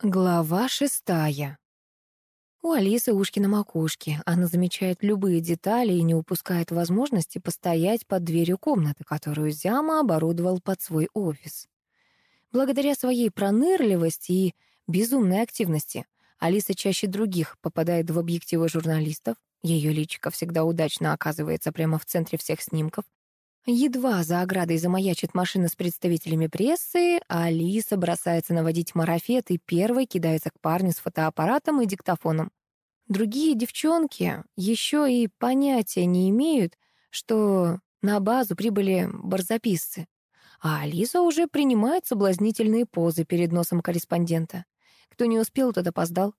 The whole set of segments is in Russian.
Глава шестая. У Алисы ушки на макушке. Она замечает любые детали и не упускает возможности постоять под дверью комнаты, которую Зяма оборудовал под свой офис. Благодаря своей пронырливости и безумной активности Алиса чаще других попадает в объективы журналистов. Ее личико всегда удачно оказывается прямо в центре всех снимков, Едва за оградой замаячит машина с представителями прессы, Алиса бросается наводить марафет и первой кидается к парню с фотоаппаратом и диктофоном. Другие девчонки еще и понятия не имеют, что на базу прибыли барзаписцы. А Алиса уже принимает соблазнительные позы перед носом корреспондента. Кто не успел, тот опоздал.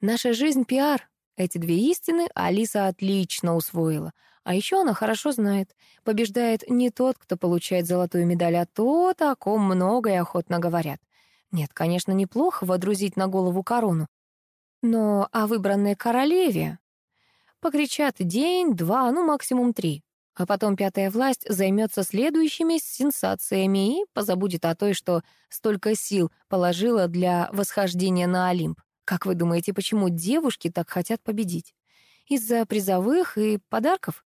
Наша жизнь — пиар. Эти две истины Алиса отлично усвоила — а еще она хорошо знает, побеждает не тот, кто получает золотую медаль, а тот, о ком много и охотно говорят. Нет, конечно, неплохо водрузить на голову корону. Но о выбранной королеве покричат день, два, ну максимум три. А потом пятая власть займется следующими сенсациями и позабудет о той, что столько сил положила для восхождения на Олимп. Как вы думаете, почему девушки так хотят победить? Из-за призовых и подарков?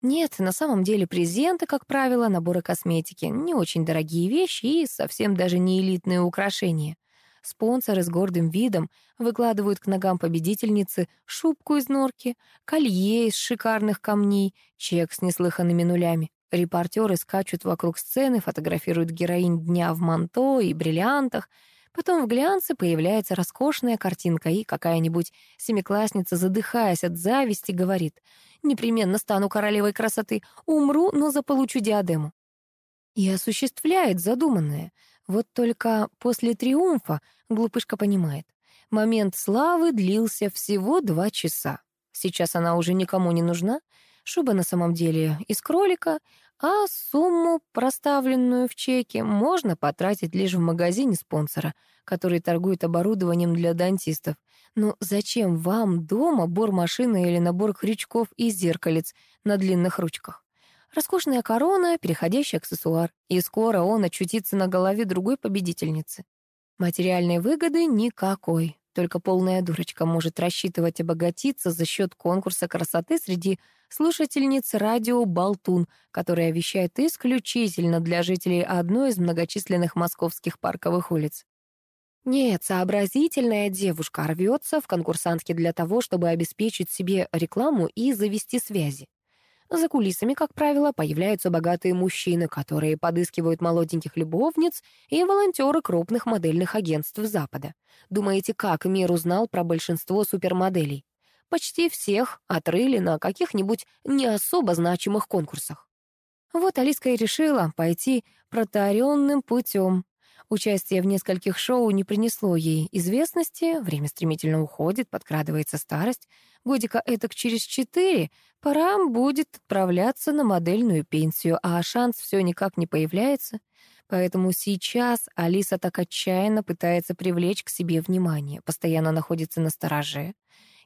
Нет, на самом деле презенты, как правило, наборы косметики, не очень дорогие вещи и совсем даже не элитные украшения. Спонсоры с гордым видом выкладывают к ногам победительницы шубку из норки, колье из шикарных камней, чек с неслыханными нулями. Репортеры скачут вокруг сцены, фотографируют героинь дня в манто и бриллиантах — Потом в глянце появляется роскошная картинка, и какая-нибудь семиклассница, задыхаясь от зависти, говорит «Непременно стану королевой красоты, умру, но заполучу диадему». И осуществляет задуманное. Вот только после триумфа глупышка понимает. Момент славы длился всего два часа. Сейчас она уже никому не нужна. Шуба на самом деле из кролика, а сумму, проставленную в чеке, можно потратить лишь в магазине спонсора, который торгует оборудованием для дантистов. Но зачем вам дома бор-машина или набор крючков и зеркалец на длинных ручках? Роскошная корона — переходящий аксессуар, и скоро он очутится на голове другой победительницы. Материальной выгоды никакой, только полная дурочка может рассчитывать обогатиться за счет конкурса красоты среди слушательниц радио «Болтун», которая вещает исключительно для жителей одной из многочисленных московских парковых улиц. Нет, сообразительная девушка рвется в конкурсантке для того, чтобы обеспечить себе рекламу и завести связи. За кулисами, как правило, появляются богатые мужчины, которые подыскивают молоденьких любовниц и волонтеры крупных модельных агентств Запада. Думаете, как мир узнал про большинство супермоделей? Почти всех отрыли на каких-нибудь не особо значимых конкурсах. Вот Алиска и решила пойти протаренным путем. Участие в нескольких шоу не принесло ей известности, время стремительно уходит, подкрадывается старость. Годика этак через четыре пора будет отправляться на модельную пенсию, а шанс все никак не появляется. Поэтому сейчас Алиса так отчаянно пытается привлечь к себе внимание, постоянно находится на стороже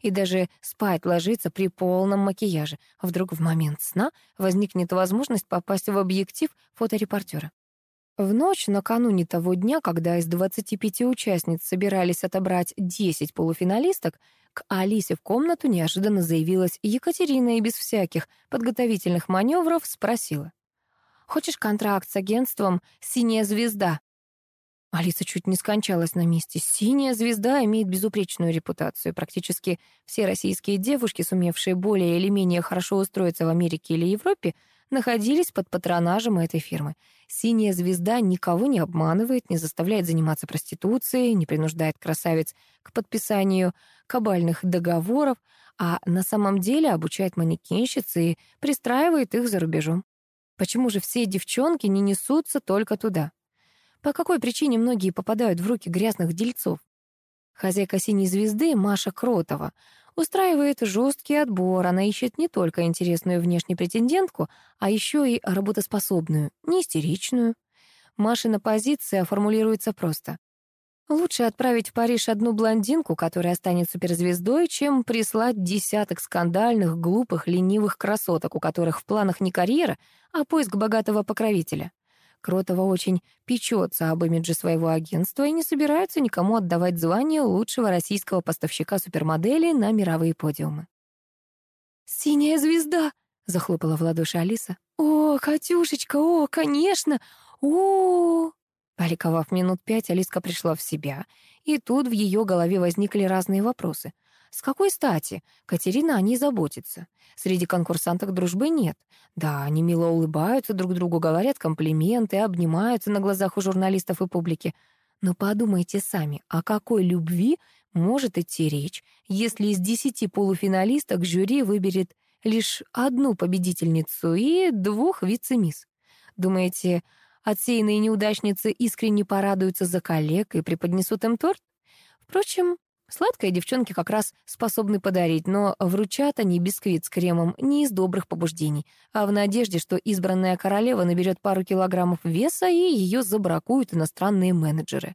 и даже спать ложится при полном макияже. Вдруг в момент сна возникнет возможность попасть в объектив фоторепортера. В ночь накануне того дня, когда из 25 участниц собирались отобрать 10 полуфиналисток, к Алисе в комнату неожиданно заявилась Екатерина и без всяких подготовительных маневров спросила. «Хочешь контракт с агентством «Синяя звезда»?» Алиса чуть не скончалась на месте. «Синяя звезда» имеет безупречную репутацию. Практически все российские девушки, сумевшие более или менее хорошо устроиться в Америке или Европе, находились под патронажем этой фирмы. «Синяя звезда» никого не обманывает, не заставляет заниматься проституцией, не принуждает красавиц к подписанию кабальных договоров, а на самом деле обучает манекенщиц и пристраивает их за рубежом. Почему же все девчонки не несутся только туда? По какой причине многие попадают в руки грязных дельцов? Хозяйка «Синей звезды» Маша Кротова устраивает жесткий отбор. Она ищет не только интересную внешнюю претендентку, а еще и работоспособную, не истеричную. Машина позиция формулируется просто. Лучше отправить в Париж одну блондинку, которая станет суперзвездой, чем прислать десяток скандальных, глупых, ленивых красоток, у которых в планах не карьера, а поиск богатого покровителя. Кротова очень печется об имидже своего агентства и не собирается никому отдавать звание лучшего российского поставщика супермоделей на мировые подиумы. «Синяя звезда!» — захлопала в ладоши Алиса. «О, Катюшечка, о, конечно! о, Поликовав минут пять, Алиска пришла в себя, и тут в ее голове возникли разные вопросы — с какой стати Катерина о ней заботится? Среди конкурсанток дружбы нет. Да, они мило улыбаются друг другу, говорят комплименты, обнимаются на глазах у журналистов и публики. Но подумайте сами, о какой любви может идти речь, если из десяти полуфиналисток жюри выберет лишь одну победительницу и двух вице-мисс? Думаете, отсеянные неудачницы искренне порадуются за коллег и преподнесут им торт? Впрочем, Сладкое девчонки как раз способны подарить, но вручат они бисквит с кремом не из добрых побуждений, а в надежде, что избранная королева наберет пару килограммов веса и ее забракуют иностранные менеджеры.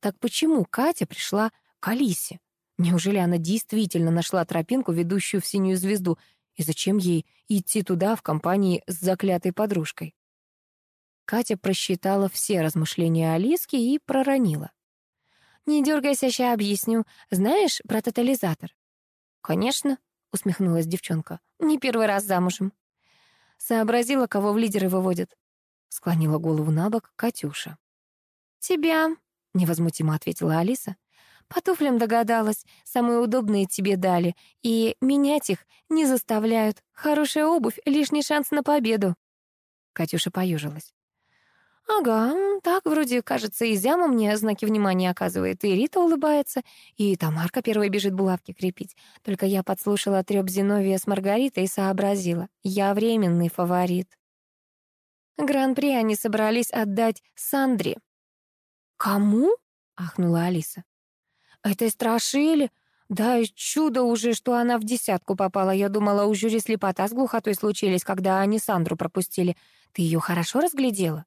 Так почему Катя пришла к Алисе? Неужели она действительно нашла тропинку, ведущую в синюю звезду, и зачем ей идти туда в компании с заклятой подружкой? Катя просчитала все размышления Алиски и проронила. «Не дергайся, ща объясню. Знаешь про тотализатор?» «Конечно», — усмехнулась девчонка. «Не первый раз замужем». Сообразила, кого в лидеры выводят. Склонила голову на бок Катюша. «Тебя», — невозмутимо ответила Алиса. «По туфлям догадалась. Самые удобные тебе дали. И менять их не заставляют. Хорошая обувь — лишний шанс на победу». Катюша поюжилась. «Ага, так вроде, кажется, и Зяма мне знаки внимания оказывает, и Рита улыбается, и Тамарка первой бежит булавки крепить. Только я подслушала трёп Зиновия с Маргаритой и сообразила. Я временный фаворит». Гран-при они собрались отдать Сандре. «Кому?» — ахнула Алиса. «Это страшили? Да, чудо уже, что она в десятку попала. Я думала, у жюри слепота с глухотой случились, когда они Сандру пропустили. Ты ее хорошо разглядела?»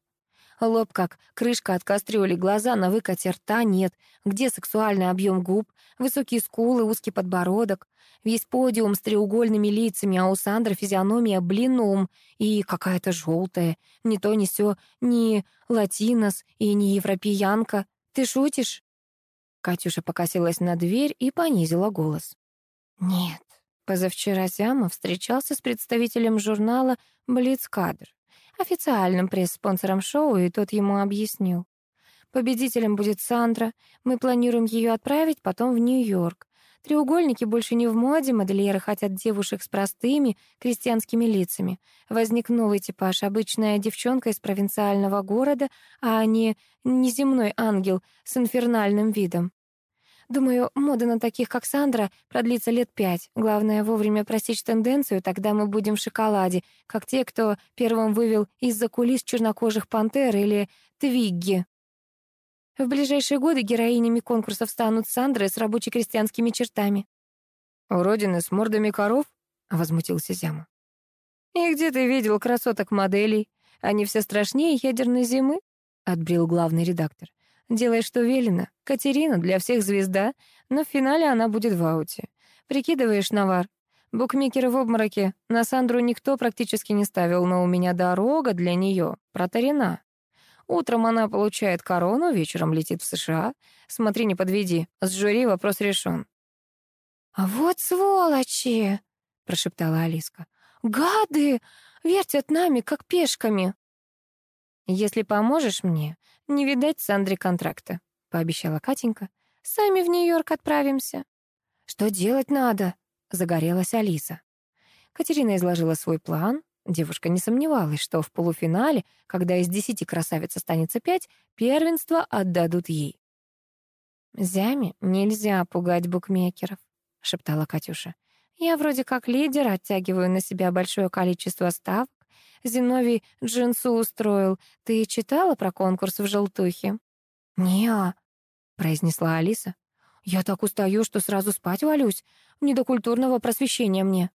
Лоб как крышка от кастрюли, глаза на выкате рта нет. Где сексуальный объем губ, высокие скулы, узкий подбородок. Весь подиум с треугольными лицами, а у Сандры физиономия блином и какая-то желтая. Не то, не сё, не латинос и не европеянка. Ты шутишь?» Катюша покосилась на дверь и понизила голос. «Нет, позавчера Зяма встречался с представителем журнала «Блицкадр» официальным пресс-спонсором шоу, и тот ему объяснил. Победителем будет Сандра. Мы планируем ее отправить потом в Нью-Йорк. Треугольники больше не в моде, модельеры хотят девушек с простыми крестьянскими лицами. Возник новый типаж, обычная девчонка из провинциального города, а не неземной ангел с инфернальным видом. Думаю, мода на таких, как Сандра, продлится лет пять. Главное, вовремя просечь тенденцию, тогда мы будем в шоколаде, как те, кто первым вывел из-за кулис чернокожих пантер или твигги. В ближайшие годы героинями конкурсов станут Сандры с рабоче-крестьянскими чертами. «Уродины с мордами коров?» — возмутился Зяма. «И где ты видел красоток-моделей? Они все страшнее ядерной зимы?» — отбрил главный редактор. Делай, что велено. Катерина для всех звезда, но в финале она будет в ауте. Прикидываешь, Навар? Букмекеры в обмороке. На Сандру никто практически не ставил, но у меня дорога для нее протарена. Утром она получает корону, вечером летит в США. Смотри, не подведи. С жюри вопрос решен. «А вот сволочи!» — прошептала Алиска. «Гады! Вертят нами, как пешками!» «Если поможешь мне, не видать Сандре контракта», — пообещала Катенька. «Сами в Нью-Йорк отправимся». «Что делать надо?» — загорелась Алиса. Катерина изложила свой план. Девушка не сомневалась, что в полуфинале, когда из десяти красавиц останется пять, первенство отдадут ей. «Зяме нельзя пугать букмекеров», — шептала Катюша. «Я вроде как лидер, оттягиваю на себя большое количество ставок, Зиновий джинсу устроил. Ты читала про конкурс в желтухе?» «Не-а», произнесла Алиса. «Я так устаю, что сразу спать валюсь. Не до культурного просвещения мне».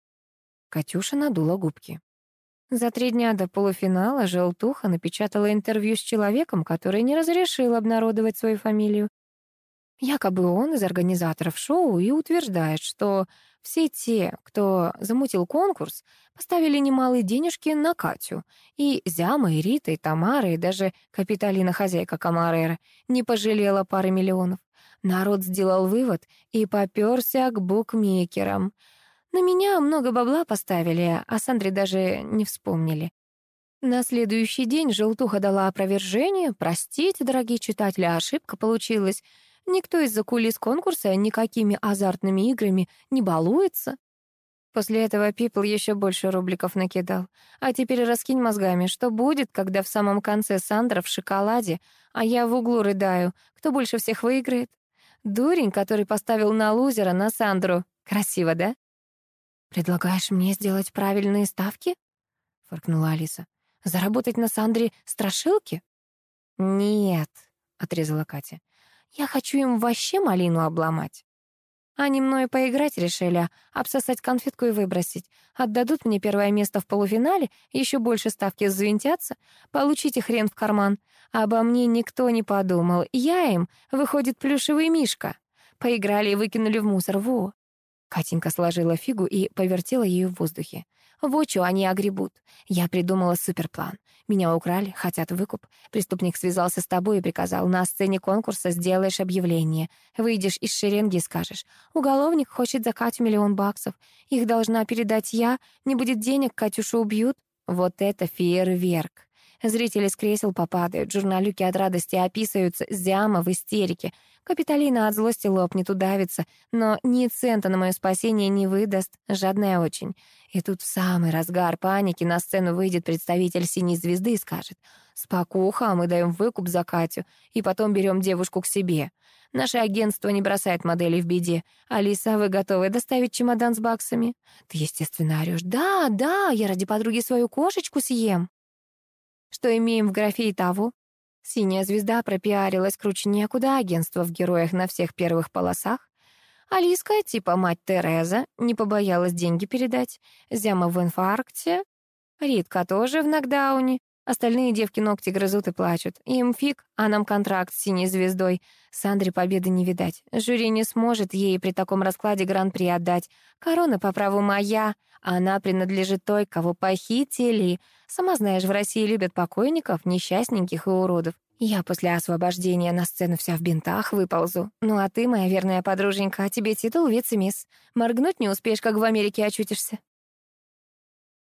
Катюша надула губки. За три дня до полуфинала «Желтуха» напечатала интервью с человеком, который не разрешил обнародовать свою фамилию. Якобы он из организаторов шоу и утверждает, что все те, кто замутил конкурс, поставили немалые денежки на Катю. И Зяма, и Рита, и Тамара, и даже Капиталина, хозяйка Камарера, не пожалела пары миллионов. Народ сделал вывод и попёрся к букмекерам. На меня много бабла поставили, а Сандре даже не вспомнили. На следующий день желтуха дала опровержение. «Простите, дорогие читатели, ошибка получилась. Никто из-за кулис конкурса никакими азартными играми не балуется. После этого Пипл еще больше рубликов накидал. А теперь раскинь мозгами, что будет, когда в самом конце Сандра в шоколаде, а я в углу рыдаю, кто больше всех выиграет? Дурень, который поставил на лузера, на Сандру. Красиво, да? «Предлагаешь мне сделать правильные ставки?» — фыркнула Алиса. «Заработать на Сандре страшилки?» «Нет», — отрезала Катя. Я хочу им вообще малину обломать. Они мною поиграть решили, обсосать конфетку и выбросить. Отдадут мне первое место в полуфинале, еще больше ставки взвинтятся. Получите хрен в карман. Обо мне никто не подумал. Я им, выходит, плюшевый мишка. Поиграли и выкинули в мусор. Во. Катенька сложила фигу и повертела ее в воздухе. Вот что они огребут. Я придумала суперплан. Меня украли, хотят выкуп. Преступник связался с тобой и приказал, на сцене конкурса сделаешь объявление. Выйдешь из шеренги и скажешь, уголовник хочет за Катю миллион баксов. Их должна передать я. Не будет денег, Катюшу убьют. Вот это фейерверк. Зрители с кресел попадают, журналюки от радости описываются, зяма в истерике. Капиталина от злости лопнет, удавится, но ни цента на мое спасение не выдаст, жадная очень. И тут в самый разгар паники на сцену выйдет представитель «Синей звезды» и скажет «Спокуха, мы даем выкуп за Катю, и потом берем девушку к себе. Наше агентство не бросает моделей в беде. Алиса, вы готовы доставить чемодан с баксами?» Ты, естественно, орёшь «Да, да, я ради подруги свою кошечку съем». Что имеем в графе и того? Синяя звезда пропиарилась круче некуда, агентство в героях на всех первых полосах. Алиска, типа мать Тереза, не побоялась деньги передать. Зяма в инфаркте. Ритка тоже в нокдауне. Остальные девки ногти грызут и плачут. Им фиг, а нам контракт с синей звездой. Сандре победы не видать. Жюри не сможет ей при таком раскладе гран-при отдать. Корона по праву моя. Она принадлежит той, кого похитили. Сама знаешь, в России любят покойников, несчастненьких и уродов. Я после освобождения на сцену вся в бинтах выползу. Ну а ты, моя верная подруженька, тебе титул вице-мисс. Моргнуть не успеешь, как в Америке очутишься.